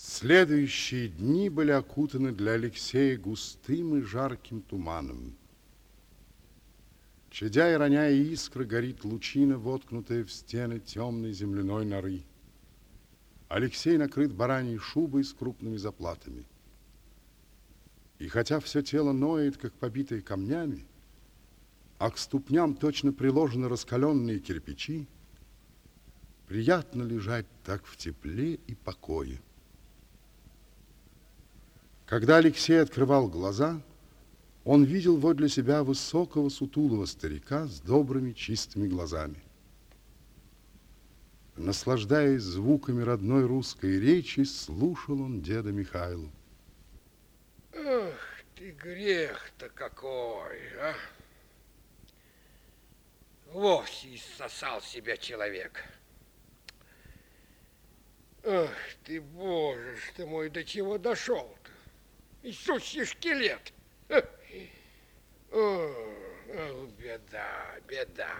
Следующие дни были окутаны для Алексея густым и жарким туманом. Чадя и роняя искры, горит лучина, воткнутая в стены темной земляной норы. Алексей накрыт бараньей шубой с крупными заплатами. И хотя все тело ноет, как побитое камнями, а к ступням точно приложены раскаленные кирпичи, приятно лежать так в тепле и покое. Когда Алексей открывал глаза, он видел возле себя высокого сутулого старика с добрыми чистыми глазами. Наслаждаясь звуками родной русской речи, слушал он деда Михайлу. Ах ты грех-то какой, а! Вовсе иссосал себя человек. Ах ты, боже ж ты мой, до чего дошел-то? Сущий скелет. О, беда, беда.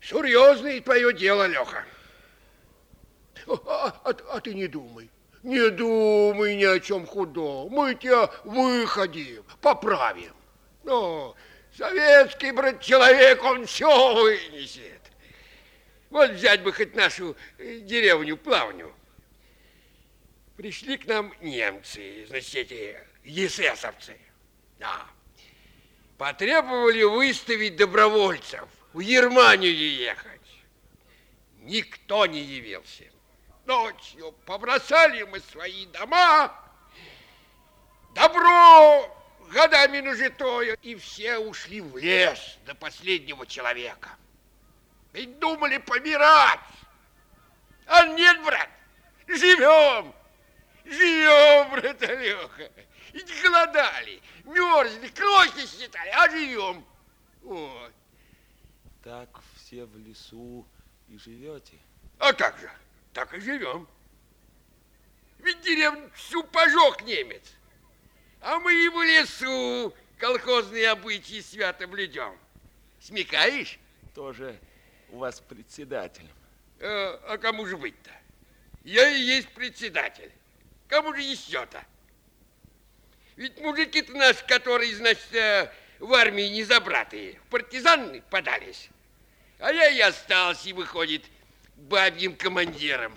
Серьезное твое дело, Леха. А, а, а ты не думай. Не думай ни о чем худом. Мы тебя выходим, поправим. Но советский, брат, человек, он все вынесет. Вот взять бы хоть нашу э, деревню Плавню пришли к нам немцы, значит, эти есесовцы. Да. Потребовали выставить добровольцев, в Германию ехать. Никто не явился. Ночью побросали мы свои дома, добро годами нажитое, и все ушли в лес до последнего человека. Ведь думали помирать. А нет, брат, живем. Живем, брат Алёха. Ведь голодали, мерзли, крохи считали, а живем. Вот. Так все в лесу и живете? А как же? Так и живем. Ведь деревню всю пожег немец. А мы и в лесу колхозные обычаи свято блюдем. Смекаешь? Тоже у вас председателем. А, а кому же быть-то? Я и есть председатель. Кому же еще-то? Ведь мужики-то наши, которые, значит, э, в армии не забратые, в партизаны подались. А я и остался, и выходит, бабьим командиром.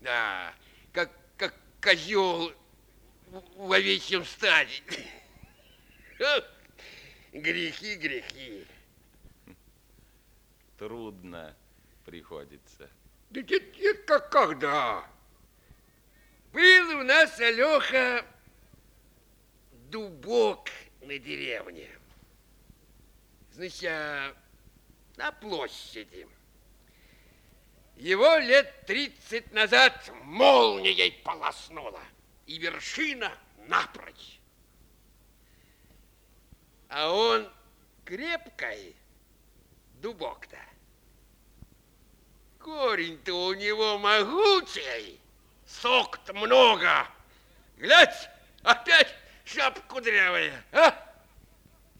Да, как, как козел в овечьем стаде. Грехи, грехи. Трудно приходится. Да это, это как когда? Был у нас, Алёха, дубок на деревне. Значит, на площади. Его лет тридцать назад молнией полоснула, и вершина напрочь. А он крепкой, дубок-то. Корень-то у него могучий сок-то много. Глядь, опять шапка кудрявая, а?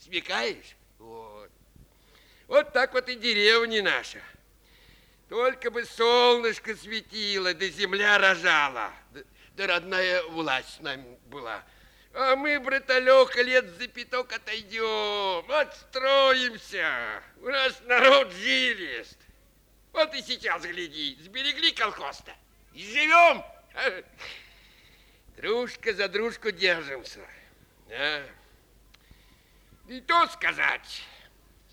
Смекаешь? Вот. Вот так вот и деревня наша. Только бы солнышко светило, да земля рожала, да, да родная власть с нами была. А мы, браталёха, лет за пяток отойдем, отстроимся. У нас народ жилист. Вот и сейчас, гляди, сберегли колхоз-то и живем. Дружка за дружку держимся. Да. И то сказать,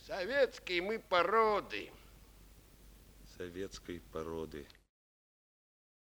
советской мы породы. Советской породы.